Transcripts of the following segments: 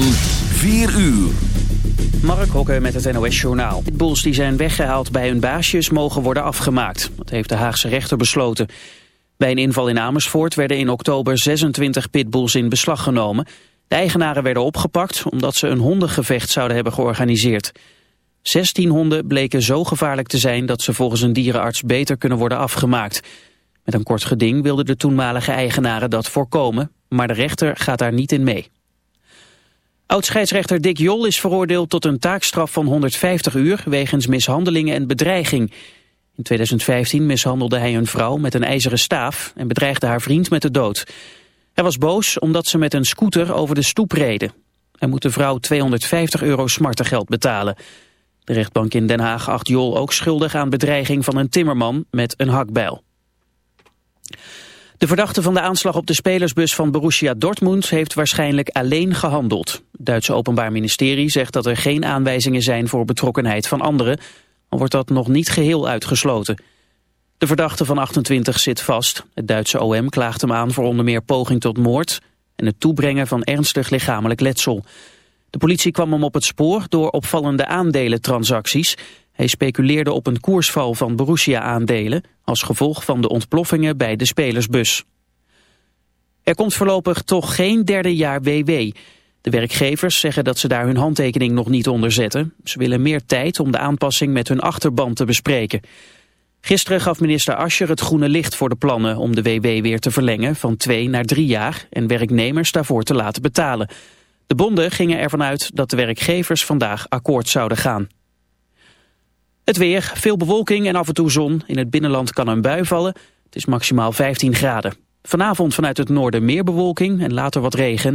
van 4 uur. Mark Hokke met het NOS Journaal. Pitbulls die zijn weggehaald bij hun baasjes mogen worden afgemaakt. Dat heeft de Haagse rechter besloten. Bij een inval in Amersfoort werden in oktober 26 pitbulls in beslag genomen. De eigenaren werden opgepakt omdat ze een hondengevecht zouden hebben georganiseerd. 16 honden bleken zo gevaarlijk te zijn dat ze volgens een dierenarts beter kunnen worden afgemaakt. Met een kort geding wilden de toenmalige eigenaren dat voorkomen, maar de rechter gaat daar niet in mee. Oudscheidsrechter Dick Jol is veroordeeld tot een taakstraf van 150 uur wegens mishandelingen en bedreiging. In 2015 mishandelde hij een vrouw met een ijzeren staaf en bedreigde haar vriend met de dood. Hij was boos omdat ze met een scooter over de stoep reden. Hij moet de vrouw 250 euro smartengeld betalen. De rechtbank in Den Haag acht Jol ook schuldig aan bedreiging van een timmerman met een hakbijl. De verdachte van de aanslag op de spelersbus van Borussia Dortmund heeft waarschijnlijk alleen gehandeld. Het Duitse Openbaar Ministerie zegt dat er geen aanwijzingen zijn voor betrokkenheid van anderen, al wordt dat nog niet geheel uitgesloten. De verdachte van 28 zit vast. Het Duitse OM klaagt hem aan voor onder meer poging tot moord en het toebrengen van ernstig lichamelijk letsel. De politie kwam hem op het spoor door opvallende aandelentransacties. Hij speculeerde op een koersval van Borussia-aandelen... als gevolg van de ontploffingen bij de spelersbus. Er komt voorlopig toch geen derde jaar WW. De werkgevers zeggen dat ze daar hun handtekening nog niet onder zetten. Ze willen meer tijd om de aanpassing met hun achterban te bespreken. Gisteren gaf minister Ascher het groene licht voor de plannen om de WW weer te verlengen van twee naar drie jaar en werknemers daarvoor te laten betalen. De bonden gingen ervan uit dat de werkgevers vandaag akkoord zouden gaan. Het weer, veel bewolking en af en toe zon. In het binnenland kan een bui vallen. Het is maximaal 15 graden. Vanavond vanuit het noorden meer bewolking en later wat regen.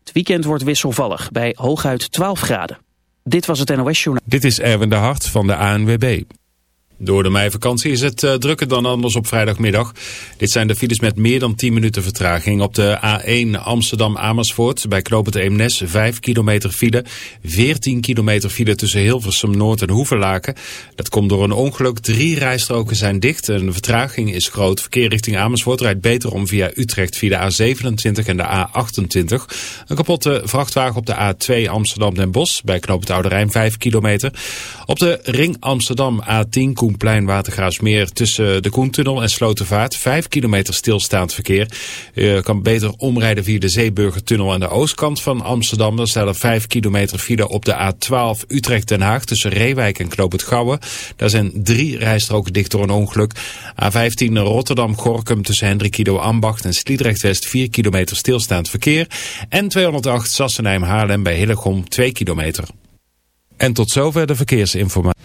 Het weekend wordt wisselvallig bij hooguit 12 graden. Dit was het NOS Journaal. Dit is Erwin de Hart van de ANWB. Door de meivakantie is het uh, drukker dan anders op vrijdagmiddag. Dit zijn de files met meer dan 10 minuten vertraging. Op de A1 Amsterdam-Amersfoort bij Knoopend Eemnes 5 kilometer file. 14 kilometer file tussen Hilversum Noord en Hoevenlaken. Dat komt door een ongeluk. Drie rijstroken zijn dicht en de vertraging is groot. Verkeer richting Amersfoort rijdt beter om via Utrecht via de A27 en de A28. Een kapotte vrachtwagen op de A2 Amsterdam-Den Bosch bij Knoopend Oude Rijn 5 kilometer. Op de ring Amsterdam A10 Koenplein tussen de Koentunnel en Slotervaart. Vijf kilometer stilstaand verkeer. Je kan beter omrijden via de Zeeburgertunnel aan de oostkant van Amsterdam. Dan staat er vijf kilometer file op de A12 Utrecht-Den Haag tussen Reewijk en Knoop Gouwen. Daar zijn drie rijstroken dicht door een ongeluk. A15 Rotterdam-Gorkum tussen Hendrikido Ambacht en Sliedrecht-West 4 kilometer stilstaand verkeer. En 208 Sassenheim-Haarlem bij Hillegom 2 kilometer. En tot zover de verkeersinformatie.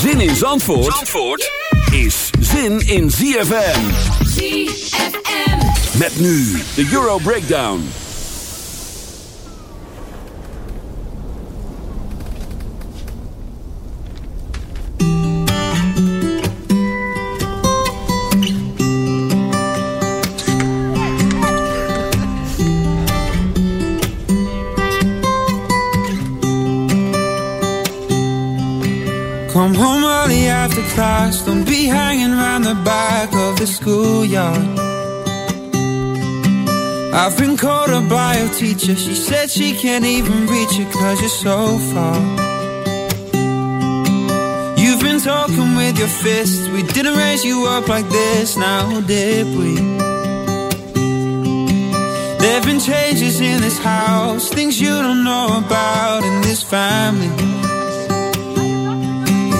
Zin in Zandvoort, Zandvoort is zin in ZFM. ZFM. Met nu de Euro Breakdown. Come home class. Don't be hanging the back of the schoolyard. I've been called a teacher. She said she can't even reach you cause you're so far. You've been talking with your fists. We didn't raise you up like this, now did we? There've been changes in this house, things you don't know about in this family.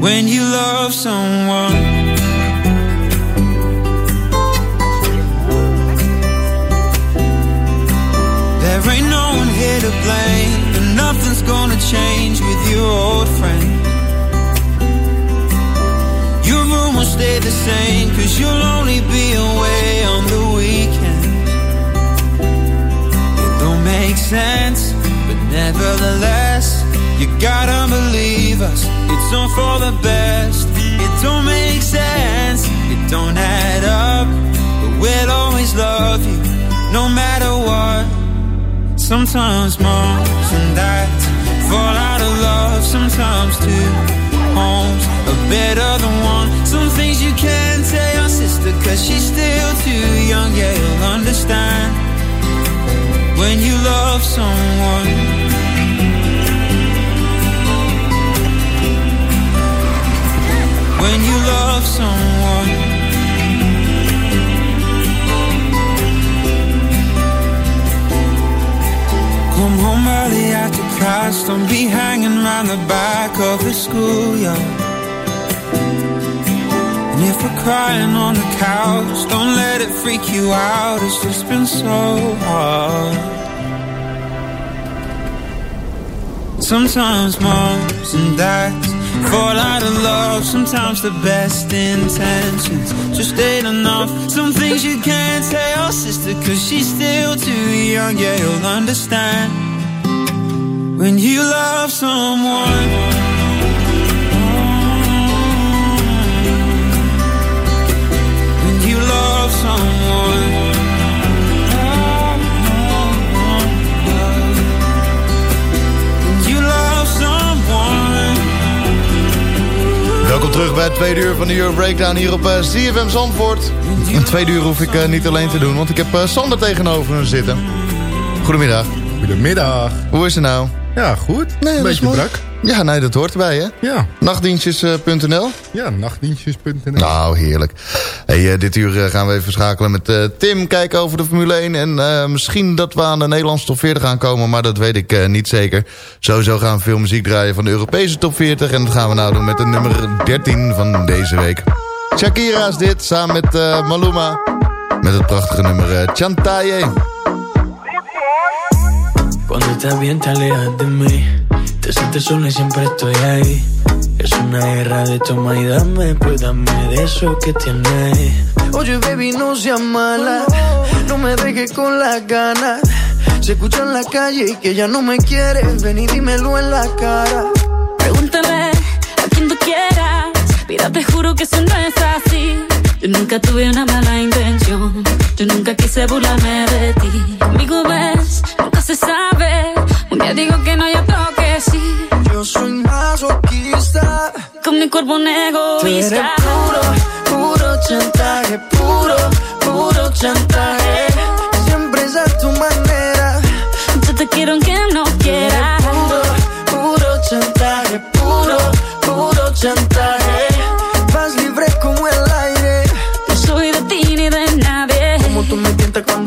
when you love someone. There ain't no one here to blame, and nothing's gonna change with your old friend. Your room will stay the same, cause you'll only be away on the weekend. It don't make sense, but nevertheless, you gotta believe us. It's all for the best. It don't make sense, it don't add up, but we'll always love you, no matter what. Sometimes moms and dads fall out of love, sometimes two homes are better than one. Some things you can't tell your sister, cause she's still too young. Yeah, you'll understand when you love someone. When you love someone. Come home early after class, don't be hanging around the back of the schoolyard. And if we're crying on the couch, don't let it freak you out. It's just been so hard. Sometimes moms and dads fall out of love. Sometimes the best intentions just ain't enough. Some things you can't tell sister, cause she's still too young. Yeah, you'll understand when you love someone. When you love someone. Welkom terug bij het tweede uur van de Euro Breakdown hier op eh, CFM Zandvoort. Een tweede uur hoef ik eh, niet alleen te doen, want ik heb eh, Sander tegenover me zitten. Goedemiddag. Goedemiddag. Hoe is het nou? Ja, goed. Nee, Een beetje brak. Ja, nee, dat hoort erbij, hè? Ja, Nachtdienstjes.nl ja nachtdienstjes.nl. Nou, heerlijk. Hey, eh, dit uur eh, gaan we even schakelen met eh, Tim, kijken over de Formule 1. En eh, misschien dat we aan de Nederlandse top 40 gaan komen, maar dat weet ik eh, niet zeker. Sowieso gaan we veel muziek draaien van de Europese top 40. En dat gaan we nou doen met de nummer 13 van deze week. Shakira is dit, samen met eh, Maluma. Met het prachtige nummer eh, Chantaye. Cuando estás bien te alejas de mí Te sientes sola y siempre estoy ahí Es una guerra de toma y dame Pues dame de eso que tienes Oye baby no seas mala No me dejes con las ganas Se escucha en la calle que ya no me quieres Ven y dímelo en la cara Pregúntale a quien tú quieras. Mira, te juro que eso no es así. Yo nunca tuve una mala intención. Yo nunca quise burlarme de ti. Amigo, ves, nunca se sabe. Un día digo que no, y otro Yo soy masoquista Con mi cuerpo un Tú eres egoísta. puro, puro chantaje Puro, puro chantaje Siempre es a tu manera Yo te quiero aunque no quieras. Puro, puro chantaje, puro, puro chantaje.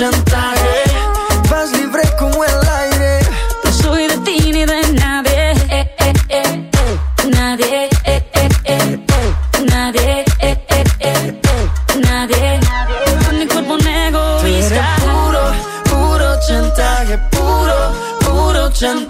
Chantaje. Vas libre como el aire. No soy de ti ni de nadie. Eh, eh, eh, eh. Nadie. eh, eh, eh. Nadie. Nadie. Con mi cuerpo un Tú eres egoísta. puro, puro chantaje, puro, puro chantaje.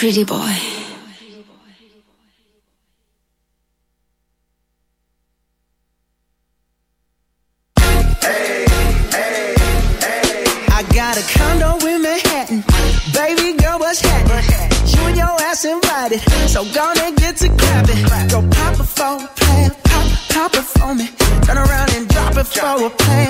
Pretty boy. I got a condo in Manhattan. Baby girl, what's happening? You and your ass invited. So gonna get to clapping. Go pop a plan. Pop, pop it for me. Turn around and drop it for a plan.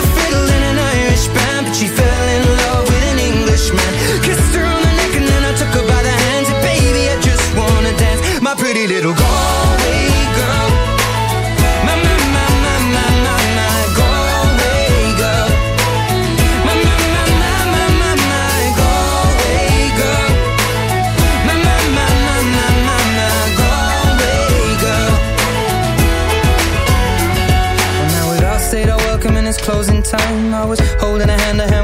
she fell in love with an Englishman. Kissed her on the neck and then I took her by the hands. And baby, I just wanna dance, my pretty little Galway girl. My, my, my, my, my, my, my Galway girl. My, my, my, my, my, my, my Galway girl. My, my, my, my, my, my, my Galway girl. Well, now welcome and it's closing time. I was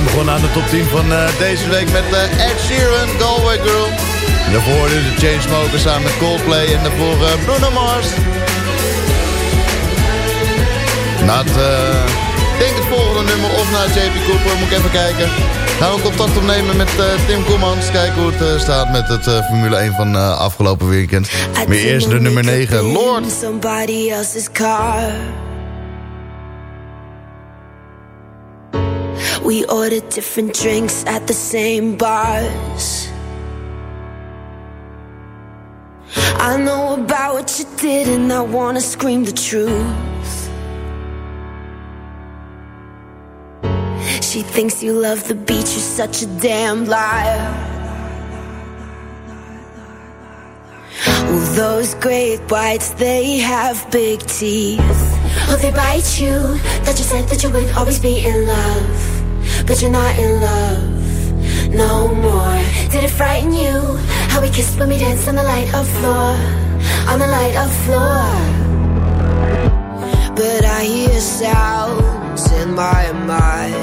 zijn begonnen aan de top 10 van eh, deze week met eh, Ed Sheeran, Galway Girl. En daarvoor de Chainsmokers samen met Coldplay en daarvoor eh, Bruno Mars. Na het, denk het volgende nummer of naar JP Cooper, moet ik even kijken. Gaan we contact opnemen met Tim Koemans. Kijken hoe het staat met het Formule 1 van afgelopen weekend. Maar eerst de nummer 9, Lord. We ordered different drinks at the same bars. I know about what you did, and I wanna scream the truth. She thinks you love the beach, you're such a damn liar. Well, those great whites, they have big teeth. Oh, they bite you. That you said that you would always be in love. But you're not in love no more. Did it frighten you? How we kissed when we danced on the light of floor. On the light of floor. But I hear sounds in my mind.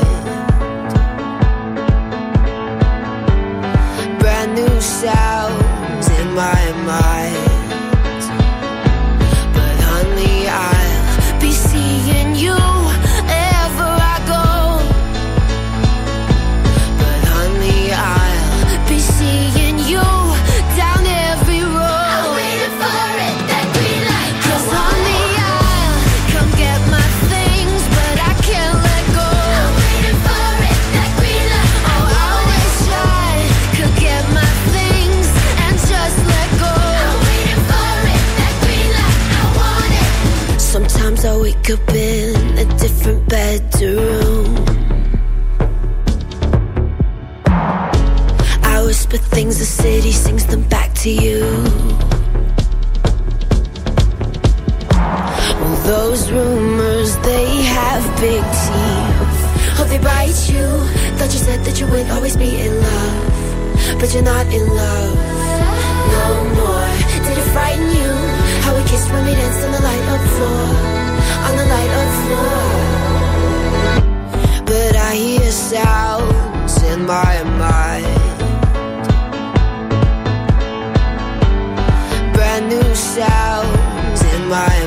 Would always be in love. But you're not in love no more. Did it frighten you? How we kissed when we danced on the light of floor. On the light of floor. But I hear sounds in my mind. Brand new sounds in my mind.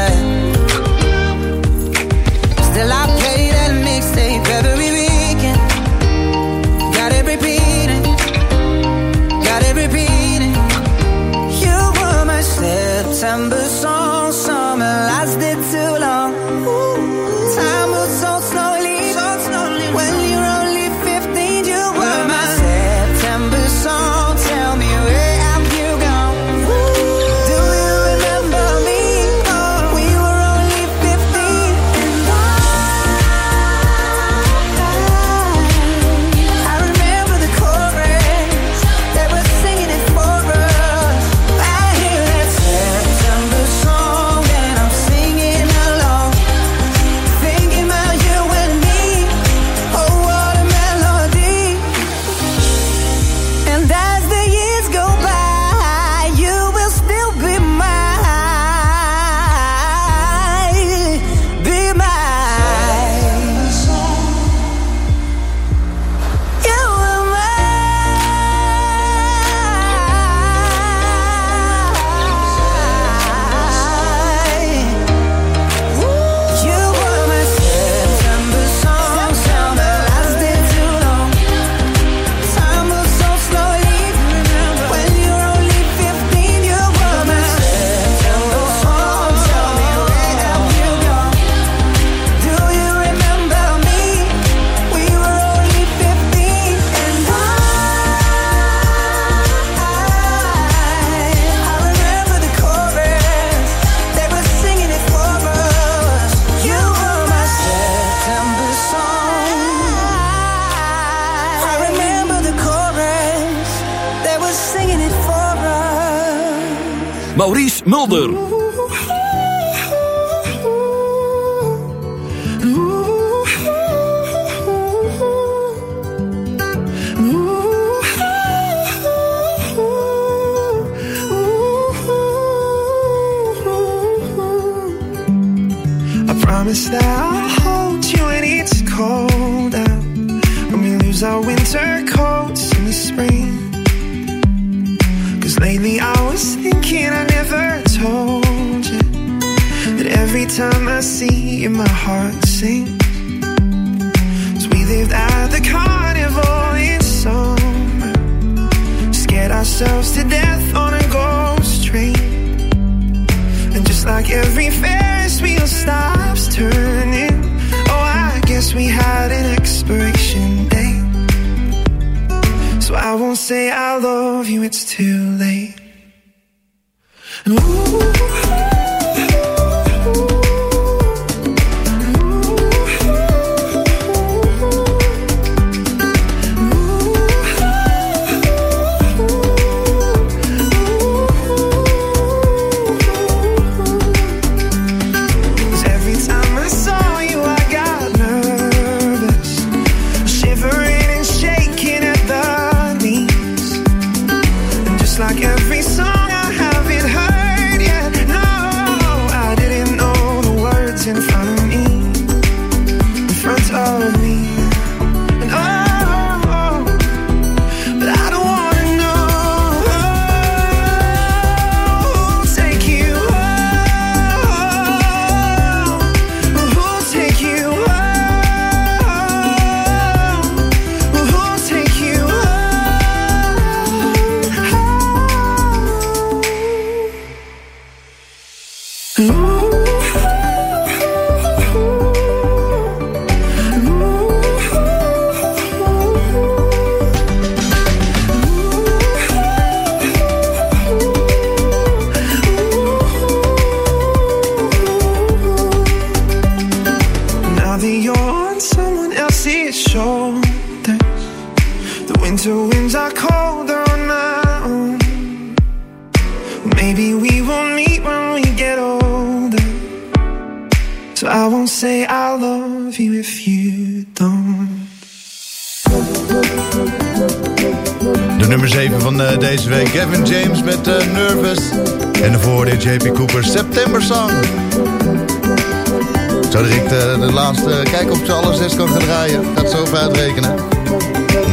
December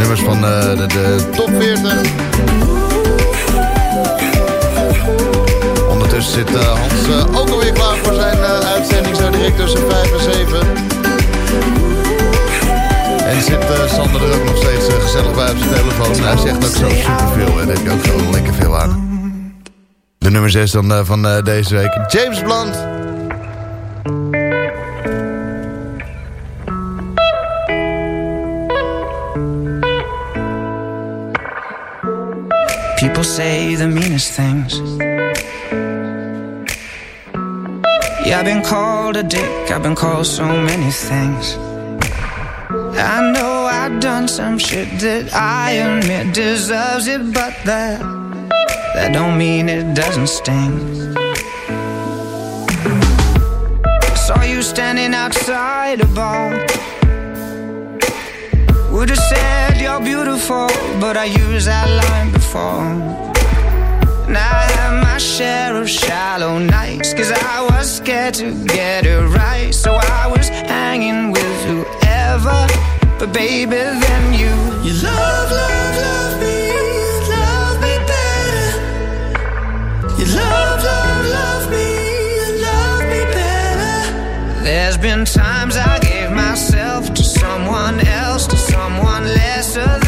Nummers van eh, de, de top 40. Ondertussen zit eh, Hans eh, ook alweer klaar voor zijn uitzending. Zo direct tussen 5 en 7. En zit Sander er ook nog steeds gezellig bij op zijn telefoon. Hij zegt ook zo superveel. En daar heb ook lekker veel aan. De nummer 6 dan van deze week. James Blunt. People say the meanest things. Yeah, I've been called a dick, I've been called so many things. I know I've done some shit that I admit deserves it, but that that don't mean it doesn't sting. Saw you standing outside a bar. Would have said you're beautiful, but I use that line before. And I had my share of shallow nights, cause I was scared to get it right. So I was hanging with whoever, but baby, then you. You love, love, love me, love me better. You love, love, love me, love me better. There's been times I gave myself to someone else, to someone lesser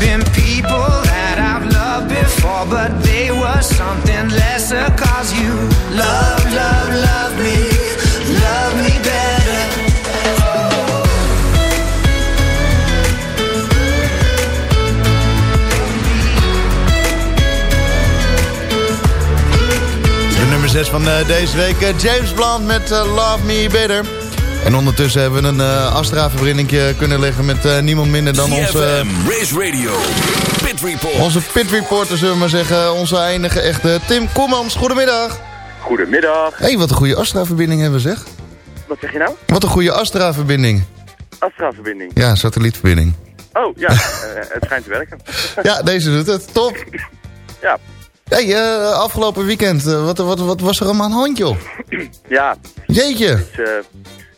been people that I've loved before, but they were something lesser. Cause you love, love, love me, love me better. De nummer 6 van eh, deze week. eh, James Blunt met eh, Love Me Better. En ondertussen hebben we een uh, Astra-verbinding kunnen leggen met eh, niemand minder dan onze... Race Radio. Pit Report. Onze pit reporter, zullen we maar zeggen. Onze enige echte Tim Kommans. Goedemiddag. Goedemiddag. Hé, hey, wat een goede Astra-verbinding hebben we, zeg. Wat zeg je nou? Wat een goede Astra-verbinding. Astra-verbinding. Ja, satellietverbinding. Oh, ja. eh, het schijnt te werken. Ja, deze doet het. Top. Ja. Hé, hey, eh, afgelopen weekend, eh, wat, wat, wat was er allemaal aan de hand, joh? Ja. Jeetje. Dus, eh,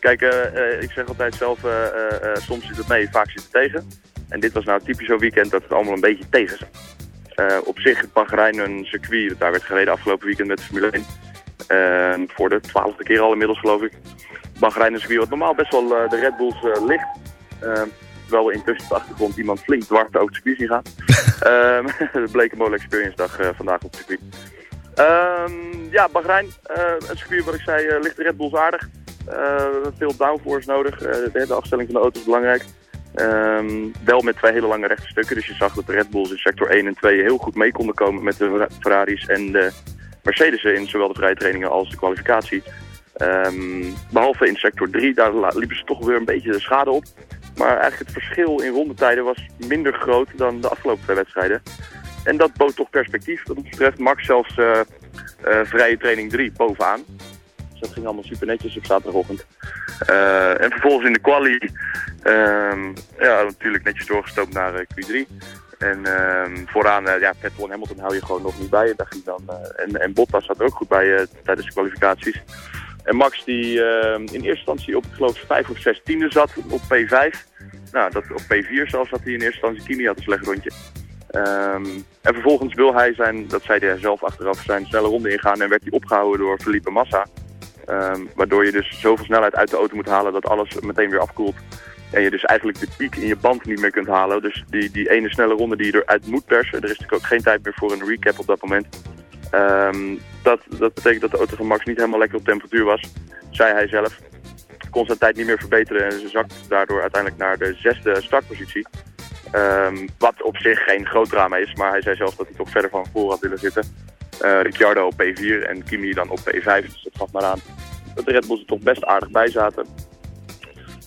kijk, eh, eh, ik zeg altijd zelf, eh, soms zit het mee, vaak zit het tegen. En dit was nou typisch zo'n weekend dat het allemaal een beetje tegen zat. Op zich, Bahrein een circuit, dat daar werd gereden afgelopen weekend met de Formule 1. Eh, voor de twaalfde keer al inmiddels, geloof ik. Bahrein een circuit wat normaal best wel de Red Bulls ligt. Terwijl we intussen op de achtergrond iemand flink dwars over het circuit zien gaan. Ehm, bleek een mooie experience dag vandaag op het circuit. Ehm, ja, Bahrein, een circuit wat ik zei, eh, ligt de Red Bulls aardig. Eh, veel downforce nodig. Eh, de afstelling van de auto is belangrijk. Ehm, wel met twee hele lange rechte stukken. Dus je zag dat de Red Bulls in sector 1 en 2 heel goed mee konden komen met de Ferraris en de Mercedes in zowel de vrije trainingen als de kwalificatie. Ehm, behalve in sector 3, daar liepen ze toch weer een beetje de schade op. Maar eigenlijk het verschil in rondetijden was minder groot dan de afgelopen twee wedstrijden. En dat bood toch perspectief. Ons betreft Max zelfs eh, vrije training 3 bovenaan. Dat ging allemaal super netjes op zaterdagochtend. Eh, en vervolgens in de quali, ehm, ja, natuurlijk netjes doorgestoopt naar eh, Q3. En ehm, vooraan, eh, ja, Vettel en Hamilton hou je gewoon nog niet bij. Daar ging dan, en, en Bottas zat ook goed bij tijdens de kwalificaties. En Max die ehm, in eerste instantie op, geloof, 5 of 6 tiende zat op P5. Nou, dat, op P4 zelfs zat hij in eerste instantie. Kimi had een slecht rondje. En vervolgens wil hij zijn, dat zei hij zelf achteraf, zijn snelle ronde ingaan en werd hij opgehouden door Felipe Massa. Ehm, waardoor je dus zoveel snelheid uit de auto moet halen dat alles meteen weer afkoelt. En je dus eigenlijk de piek in je band niet meer kunt halen. Dus die, die ene snelle ronde die je eruit moet persen. Er is natuurlijk ook geen tijd meer voor een recap op dat moment. Ehm, dat, dat betekent dat de auto van Max niet helemaal lekker op temperatuur was. Zei hij zelf. Kon zijn tijd niet meer verbeteren en ze zakt daardoor uiteindelijk naar de zesde startpositie. Ehm, wat op zich geen groot drama is, maar hij zei zelf dat hij toch verder van voor had willen zitten. Eh, Ricciardo op P4 en Kimi dan op P5, dus dat gaf maar aan dat de Red Bulls er toch best aardig bij zaten.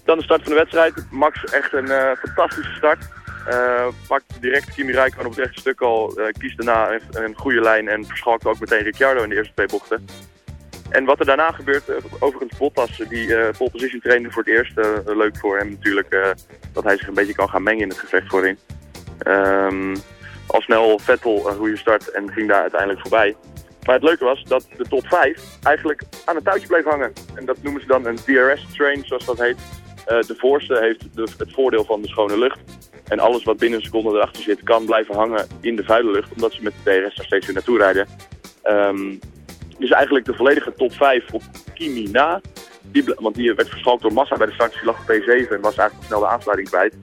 Dan de start van de wedstrijd. Max echt een eh, fantastische start. Eh, pakt direct Kimi Räikkönen op het rechte stuk al. eh, kiest daarna een, een goede lijn en verschalkt ook meteen Ricciardo in de eerste twee bochten. En wat er daarna gebeurt, overigens Bottas, die pole position trainde voor het eerst. leuk voor hem natuurlijk dat hij zich een beetje kan gaan mengen in het gevecht voorin. Ehm, al snel Vettel een goede start en ging daar uiteindelijk voorbij. Maar het leuke was dat de top 5 eigenlijk aan het touwtje bleef hangen. En dat noemen ze dan een DRS-train, zoals dat heet. Eh, de voorste heeft het voordeel van de schone lucht. En alles wat binnen een seconde erachter zit, kan blijven hangen in de vuile lucht. Omdat ze met de DRS daar steeds weer naartoe rijden. Ehm, dus eigenlijk de volledige top 5 op Kimi na. Die, want die werd verschalkt door Massa bij de start. Die lag op P7 en was eigenlijk snel de aansluiting kwijt.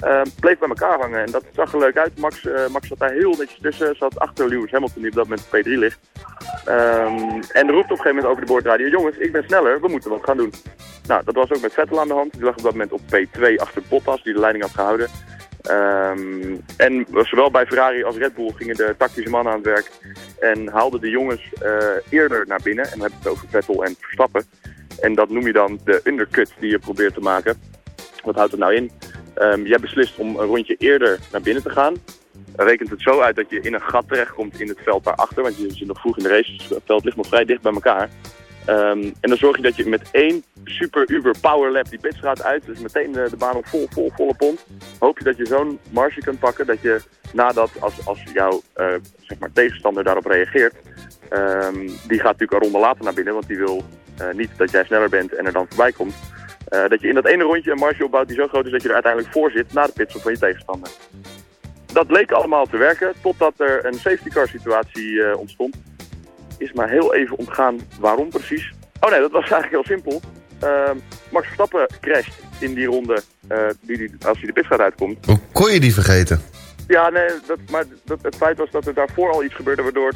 Ehm, bleef bij elkaar hangen en dat zag er leuk uit. Max, eh, Max zat daar heel netjes tussen. Zat achter Lewis Hamilton die op dat moment op P3 ligt. Ehm, en roept op een gegeven moment over de boordradio. Jongens, ik ben sneller, we moeten wat gaan doen. Nou, dat was ook met Vettel aan de hand. Die lag op dat moment op P2 achter Bottas, die de leiding had gehouden. Ehm, en zowel bij Ferrari als Red Bull gingen de tactische mannen aan het werk. En haalden de jongens eh, eerder naar binnen. En dan heb ik het over Vettel en Verstappen. En dat noem je dan de undercut die je probeert te maken. Wat houdt het nou in? Ehm, jij beslist om een rondje eerder naar binnen te gaan. Rekent het zo uit dat je in een gat terechtkomt in het veld daarachter. Want je zit nog vroeg in de race, dus het veld ligt nog vrij dicht bij elkaar. Ehm, en dan zorg je dat je met één super uber power lap die pitstraat uit, dus meteen de, de baan op vol, vol, volle pond, hoop je dat je zo'n marge kunt pakken dat je nadat, als, als jouw eh, zeg maar tegenstander daarop reageert, ehm, die gaat natuurlijk een ronde later naar binnen, want die wil eh, niet dat jij sneller bent en er dan voorbij komt. Eh, dat je in dat ene rondje een marge opbouwt die zo groot is dat je er uiteindelijk voor zit na de pitstop van je tegenstander. Dat leek allemaal te werken, totdat er een safety car situatie eh, ontstond. Is maar heel even ontgaan waarom precies. Oh nee, dat was eigenlijk heel simpel. Ehm, Max Verstappen crasht in die ronde eh, die, die, als hij de pitstraat uitkomt. Hoe kon je die vergeten? Ja, nee, dat, maar dat, het feit was dat er daarvoor al iets gebeurde waardoor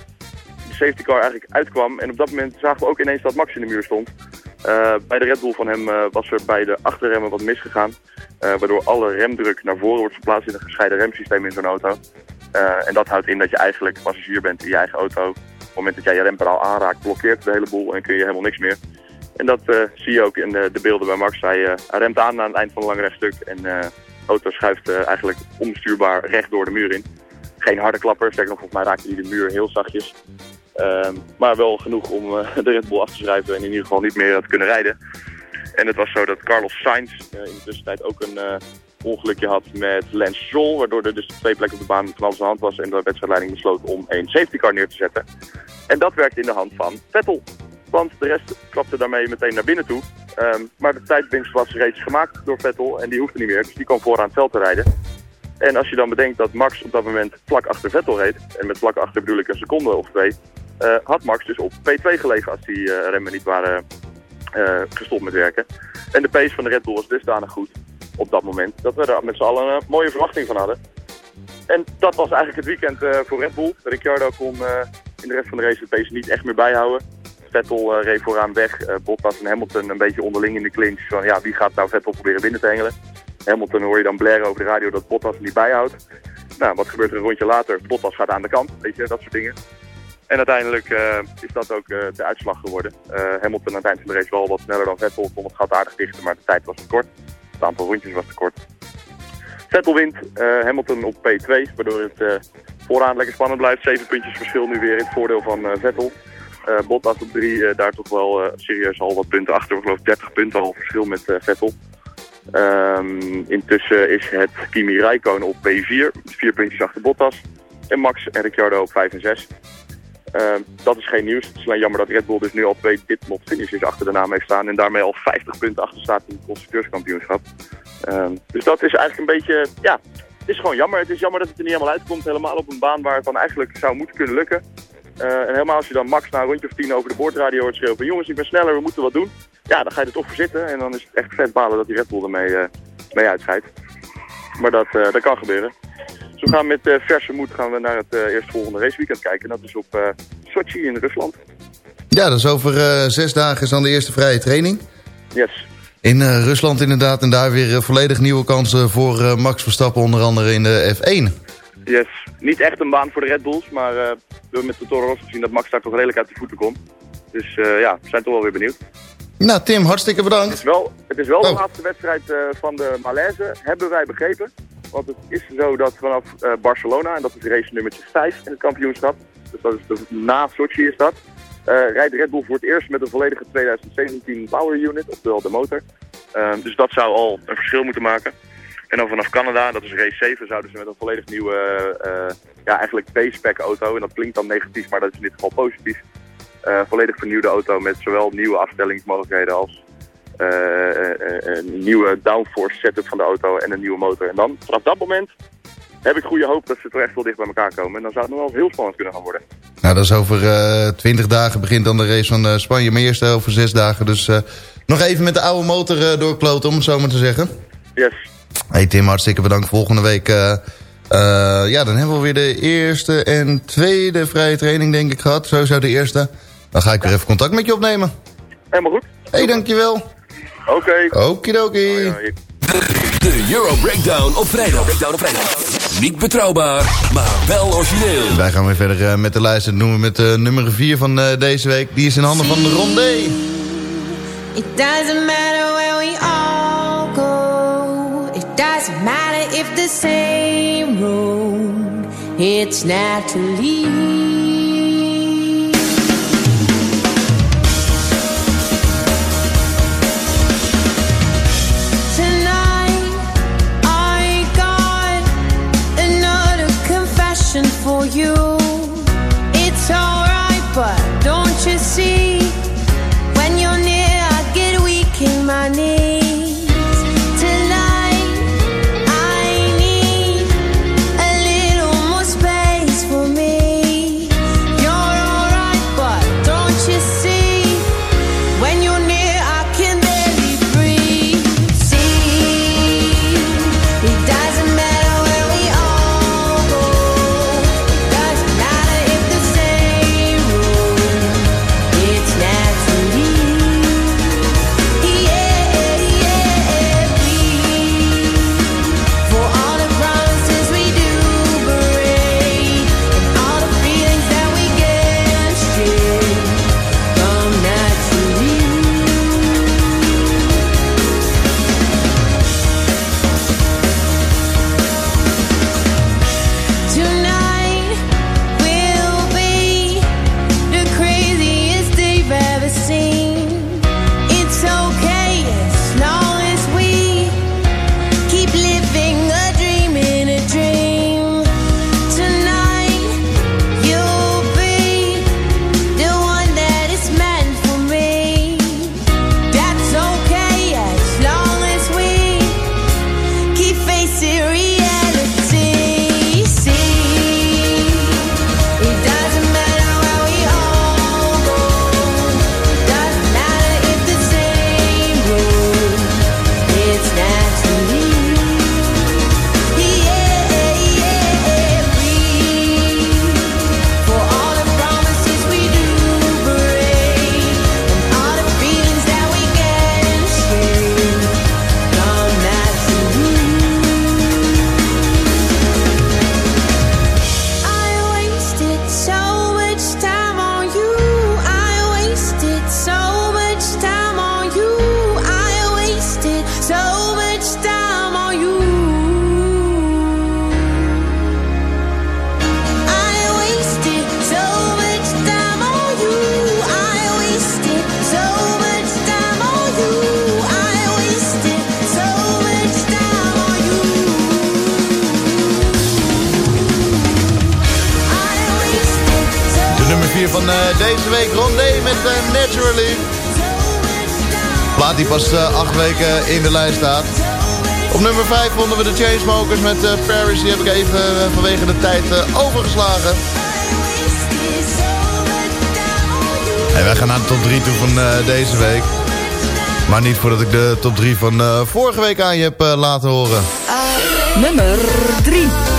de safety car eigenlijk uitkwam. En op dat moment zagen we ook ineens dat Max in de muur stond. Eh, bij de Red Bull van hem eh, was er bij de achterremmen wat misgegaan. eh, waardoor alle remdruk naar voren wordt verplaatst in een gescheiden remsysteem in zo'n auto. En dat houdt in dat je eigenlijk passagier bent in je eigen auto. Op het moment dat jij je rempedaal aanraakt, blokkeert de hele boel en kun je helemaal niks meer. En dat zie je ook in de, de beelden bij Max. Hij, remt aan aan het eind van een lang rechtstuk en de auto schuift eigenlijk onbestuurbaar recht door de muur in. Geen harde klapper, sterker nog, volgens mij raakte hij de muur heel zachtjes. Ehm, maar wel genoeg om eh, de Red Bull af te schrijven en in ieder geval niet meer te kunnen rijden. En het was zo dat Carlos Sainz eh, in de tussentijd ook een eh, ongelukje had met Lance Stroll. Waardoor er dus twee plekken op de baan van alles aan de hand was. En de wedstrijdleiding besloot om een safety car neer te zetten. En dat werkte in de hand van Vettel. Want de rest klapte daarmee meteen naar binnen toe. Ehm, maar de tijdwinst was reeds gemaakt door Vettel en die hoefde niet meer. Dus die kwam vooraan het veld te rijden. En als je dan bedenkt dat Max op dat moment vlak achter Vettel reed. En met vlak achter bedoel ik een seconde of twee. Eh, had Max dus op P2 gelegen als die eh, remmen niet waren eh, gestopt met werken. En de pace van de Red Bull was dusdanig goed op dat moment. Dat we er met z'n allen een mooie verwachting van hadden. En dat was eigenlijk het weekend voor Red Bull. Ricciardo kon in de rest van de race de pace niet echt meer bijhouden. Vettel reed vooraan weg. Bottas en Hamilton een beetje onderling in de clinch. Van ja, wie gaat nou Vettel proberen binnen te hengelen? Hamilton hoor je dan blaren over de radio dat Bottas niet bijhoudt. Nou, wat gebeurt er een rondje later? Bottas gaat aan de kant, weet je, dat soort dingen. En uiteindelijk eh, is dat ook eh, de uitslag geworden. Eh, Hamilton aan het eind van de race wel wat sneller dan Vettel. Kon het gat aardig dichten, maar de tijd was te kort. Het aantal rondjes was te kort. Vettel wint, Hamilton op P2, waardoor het vooraan lekker spannend blijft. Zeven puntjes verschil nu weer in het voordeel van Vettel. Eh, Bottas op drie, eh, daar toch wel eh, serieus al wat punten achter. Ik geloof 30 punten al verschil met Vettel. Ehm, intussen is het Kimi Räikkönen op P4, vier puntjes achter Bottas. En Max en Ricciardo op 5 en 6. Ehm, dat is geen nieuws. Het is alleen jammer dat Red Bull dus nu al twee ditmod finishes achter de naam heeft staan. En daarmee al 50 punten achter staat in het constructeurskampioenschap. Ehm, dus dat is eigenlijk een beetje, ja, het is gewoon jammer. Het is jammer dat het er niet helemaal uitkomt. Helemaal op een baan waar het dan eigenlijk zou moeten kunnen lukken. Eh, en helemaal als je dan Max na een rondje of tien over de boordradio hoort schreeuwen van jongens, ik ben sneller, we moeten wat doen. Ja, dan ga je er toch voor zitten. En dan is het echt vet balen dat die Red Bull ermee eh, mee uitscheidt. Maar dat, eh, dat kan gebeuren. We gaan met eh, verse moed gaan we naar het uh, eerstvolgende raceweekend kijken. En dat is op eh, Sochi in Rusland. Ja, dus over eh, zes dagen is dan de eerste vrije training. Yes. In eh, Rusland inderdaad. En daar weer eh, volledig nieuwe kansen voor eh, Max Verstappen. Onder andere in de F1. Yes. Niet echt een baan voor de Red Bulls, maar eh, we hebben met de Toro Rosso gezien dat Max daar toch redelijk uit de voeten komt. Dus eh, ja, we zijn toch wel weer benieuwd. Nou Tim, hartstikke Het bedankt. is wel, het is wel de Oh. laatste wedstrijd eh, van de Malaise, hebben wij begrepen. Want het is zo dat vanaf eh, Barcelona, en dat is race nummertje 5 in het kampioenschap, dus dat is dus na Sochi is dat, eh, rijdt Red Bull voor het eerst met een volledige 2017 Power Unit, oftewel de motor. Ehm, dus dat zou al een verschil moeten maken. En dan vanaf Canada, dat is race 7, zouden ze met een volledig nieuwe, eh, ja eigenlijk base-pack auto, en dat klinkt dan negatief, maar dat is in dit geval positief, volledig vernieuwde auto met zowel nieuwe afstellingsmogelijkheden als een nieuwe downforce setup van de auto en een nieuwe motor. En dan, vanaf dat moment, heb ik goede hoop dat ze toch echt wel dicht bij elkaar komen. En dan zou het nog wel heel spannend kunnen gaan worden. Nou, dat is over eh 20 dagen begint dan de race van eh, Spanje. Maar eerst over zes dagen. Dus eh, nog even met de oude motor eh, doorkloten, om het zo maar te zeggen. Yes. Hey Tim, hartstikke bedankt. Volgende week... eh, eh, ja, dan hebben we weer de eerste en tweede vrije training, denk ik, gehad. Sowieso de eerste. Dan ga ik weer even contact met je opnemen. Helemaal goed. hey, dankjewel. Oké. Okidoki. De Euro Breakdown op vrijdag. Breakdown op vrijdag. Niet betrouwbaar, maar wel origineel. Wij gaan weer verder eh, met de lijst. Dat doen we met uh, nummer 4 van uh, deze week. Die is in handen van Rondé. It doesn't matter where we all go. It doesn't matter if the same road. It's naturally. staat. Op nummer 5 vonden we de Chainsmokers met uh, Paris. Die heb ik even eh, vanwege de tijd uh, overgeslagen. Hey, wij gaan naar de top 3 toe van deze week. Maar niet voordat ik de top 3 van vorige week aan je heb laten horen. Nummer 3.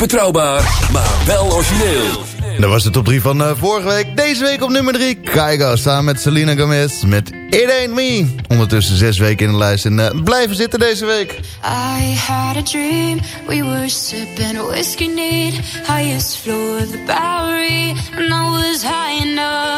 betrouwbaar, maar wel origineel. Dat was de top 3 van eh, vorige week. Deze week op nummer 3. Kaigo samen met Selena Gomez met It Ain't Me. Ondertussen zes weken in de lijst en eh, blijven zitten deze week. I had a dream. We were sipping whiskey need. Highest floor of the Bowery. And I was high enough.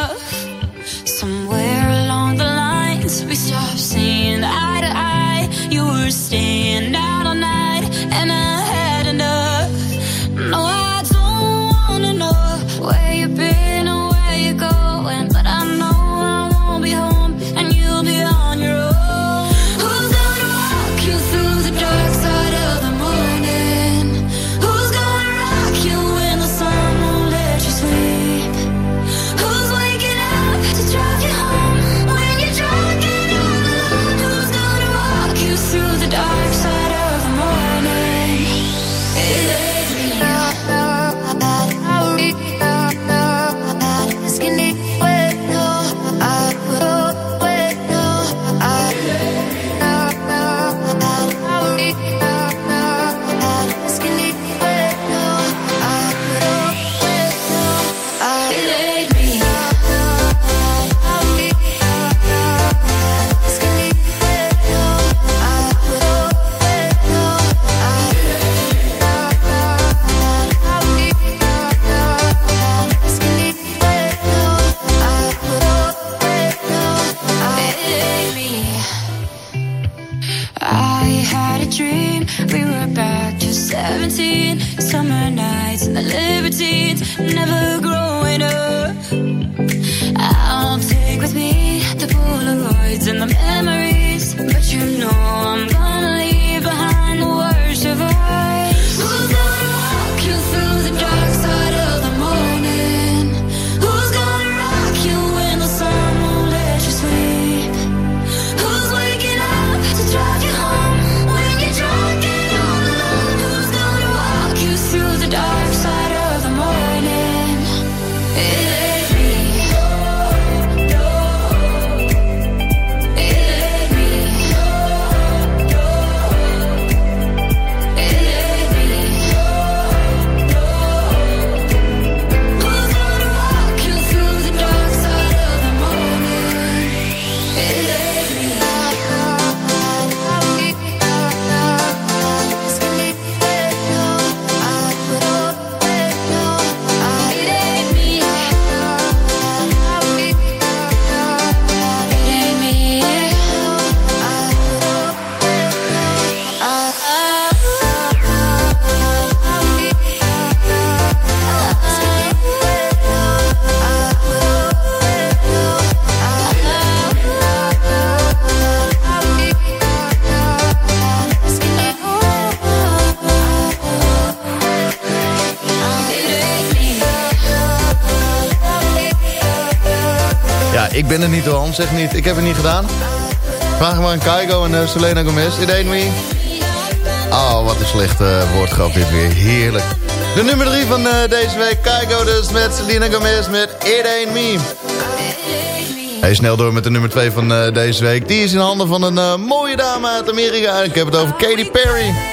Zeg niet. Ik heb het niet gedaan. Vraag maar aan Kaigo en eh, Selena Gomez. It ain't me. Oh, wat een slechte woordgrap dit weer. Heerlijk. De nummer 3 van eh, deze week. Kaigo dus met Selena Gomez met It Ain't Me. Hey, snel door met de nummer 2 van eh, deze week. Die is in handen van een eh, mooie dame uit Amerika. Ik heb het over Katy Perry.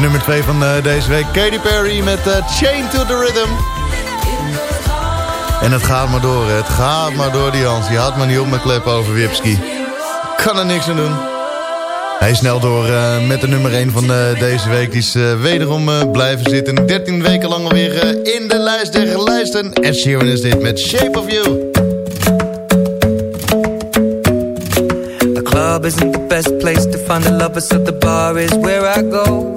Nummer 2 van eh, deze week. Katy Perry met eh, Chain to the Rhythm. En het gaat maar door, het gaat maar door die Hans. Had maar niet op met klep over Wipski. Kan er niks aan doen. Hij snel door eh, met de nummer 1 van deze week. Die is wederom blijven zitten. 13 weken lang alweer in de lijst der lijsten. En Sheeran is dit met Shape of You. The club isn't the best place to find the lovers, so the bar is where I go.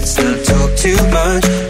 let's not talk too much.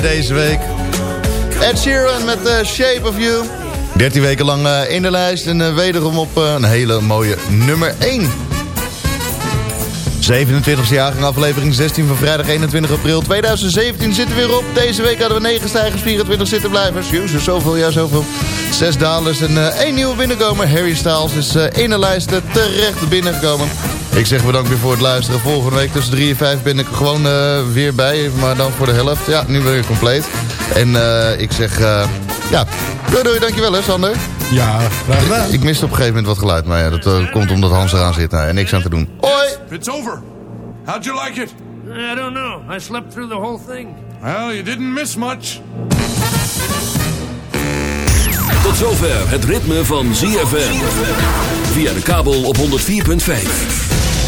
Deze week. Ed Sheeran met eh, Shape of You. 13 weken lang eh, in de lijst en eh, wederom op eh, een hele mooie nummer 1. 27e jaargang aflevering 16 van vrijdag 21 april 2017 zitten we weer op. Deze week hadden we 9 stijgers, 24 zittenblijvers. Jezus, zoveel, ja zoveel. 6 dalers en eh, één nieuwe binnenkomer. Harry Styles is eh, in de lijst eh, terecht binnengekomen. Ik zeg bedankt weer voor het luisteren. Volgende week tussen 3 en 5 ben ik er gewoon eh, weer bij. Maar dan voor de helft. Ja, nu ben ik compleet. En eh, ik zeg, eh, ja, doei doei, dankjewel hè Sander. Ja, graag gedaan. Ik, ik miste op een gegeven moment wat geluid. Maar ja, dat komt omdat Hans eraan zit nou, en niks aan te doen. Hoi! It's over. How'd you like it? I don't know. I slept through the whole thing. Well, you didn't miss much. Tot zover het ritme van ZFM. Via de kabel op 104.5.